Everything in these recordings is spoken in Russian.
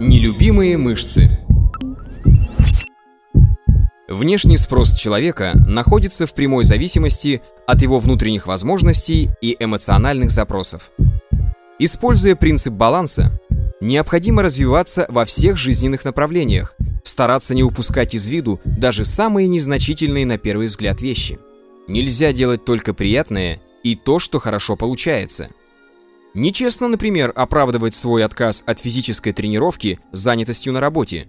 Нелюбимые мышцы Внешний спрос человека находится в прямой зависимости от его внутренних возможностей и эмоциональных запросов. Используя принцип баланса, необходимо развиваться во всех жизненных направлениях, стараться не упускать из виду даже самые незначительные на первый взгляд вещи. Нельзя делать только приятное и то, что хорошо получается – Нечестно, например, оправдывать свой отказ от физической тренировки занятостью на работе,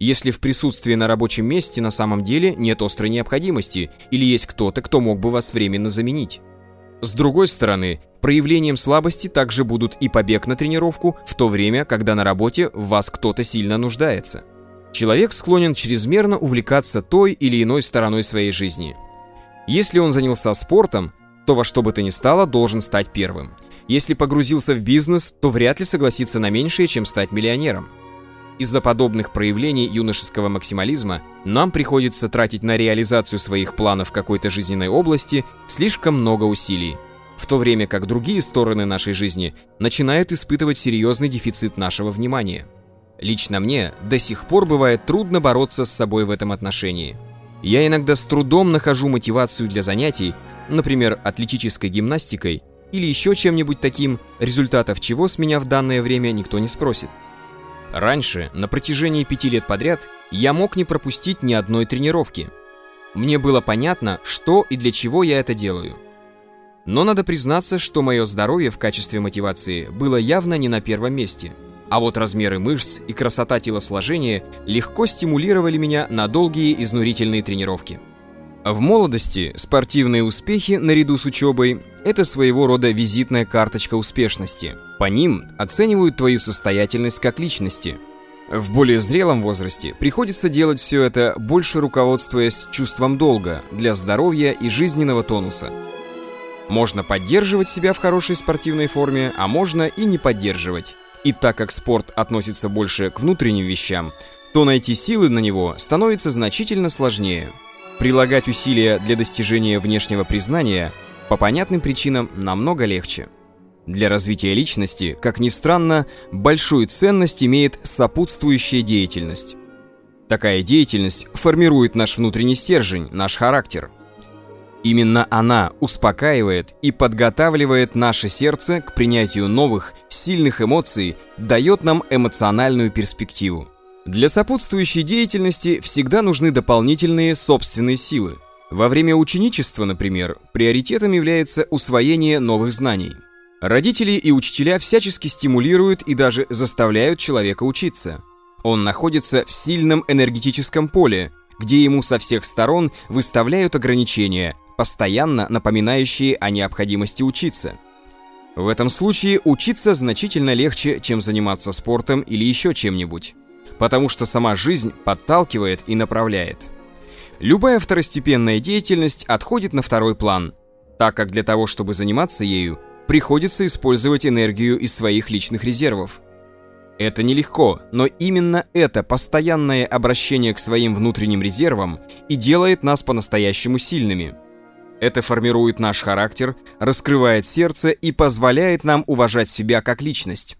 если в присутствии на рабочем месте на самом деле нет острой необходимости или есть кто-то, кто мог бы вас временно заменить. С другой стороны, проявлением слабости также будут и побег на тренировку в то время, когда на работе в вас кто-то сильно нуждается. Человек склонен чрезмерно увлекаться той или иной стороной своей жизни. Если он занялся спортом, то во что бы то ни стало должен стать первым – если погрузился в бизнес, то вряд ли согласится на меньшее, чем стать миллионером. Из-за подобных проявлений юношеского максимализма нам приходится тратить на реализацию своих планов в какой-то жизненной области слишком много усилий, в то время как другие стороны нашей жизни начинают испытывать серьезный дефицит нашего внимания. Лично мне до сих пор бывает трудно бороться с собой в этом отношении. Я иногда с трудом нахожу мотивацию для занятий, например, атлетической гимнастикой, или еще чем-нибудь таким, результатов чего с меня в данное время никто не спросит. Раньше, на протяжении пяти лет подряд, я мог не пропустить ни одной тренировки. Мне было понятно, что и для чего я это делаю. Но надо признаться, что мое здоровье в качестве мотивации было явно не на первом месте. А вот размеры мышц и красота телосложения легко стимулировали меня на долгие изнурительные тренировки. В молодости спортивные успехи наряду с учебой – это своего рода визитная карточка успешности. По ним оценивают твою состоятельность как личности. В более зрелом возрасте приходится делать все это, больше руководствуясь чувством долга для здоровья и жизненного тонуса. Можно поддерживать себя в хорошей спортивной форме, а можно и не поддерживать. И так как спорт относится больше к внутренним вещам, то найти силы на него становится значительно сложнее – Прилагать усилия для достижения внешнего признания по понятным причинам намного легче. Для развития личности, как ни странно, большую ценность имеет сопутствующая деятельность. Такая деятельность формирует наш внутренний стержень, наш характер. Именно она успокаивает и подготавливает наше сердце к принятию новых, сильных эмоций, дает нам эмоциональную перспективу. Для сопутствующей деятельности всегда нужны дополнительные собственные силы. Во время ученичества, например, приоритетом является усвоение новых знаний. Родители и учителя всячески стимулируют и даже заставляют человека учиться. Он находится в сильном энергетическом поле, где ему со всех сторон выставляют ограничения, постоянно напоминающие о необходимости учиться. В этом случае учиться значительно легче, чем заниматься спортом или еще чем-нибудь потому что сама жизнь подталкивает и направляет. Любая второстепенная деятельность отходит на второй план, так как для того, чтобы заниматься ею, приходится использовать энергию из своих личных резервов. Это нелегко, но именно это постоянное обращение к своим внутренним резервам и делает нас по-настоящему сильными. Это формирует наш характер, раскрывает сердце и позволяет нам уважать себя как личность.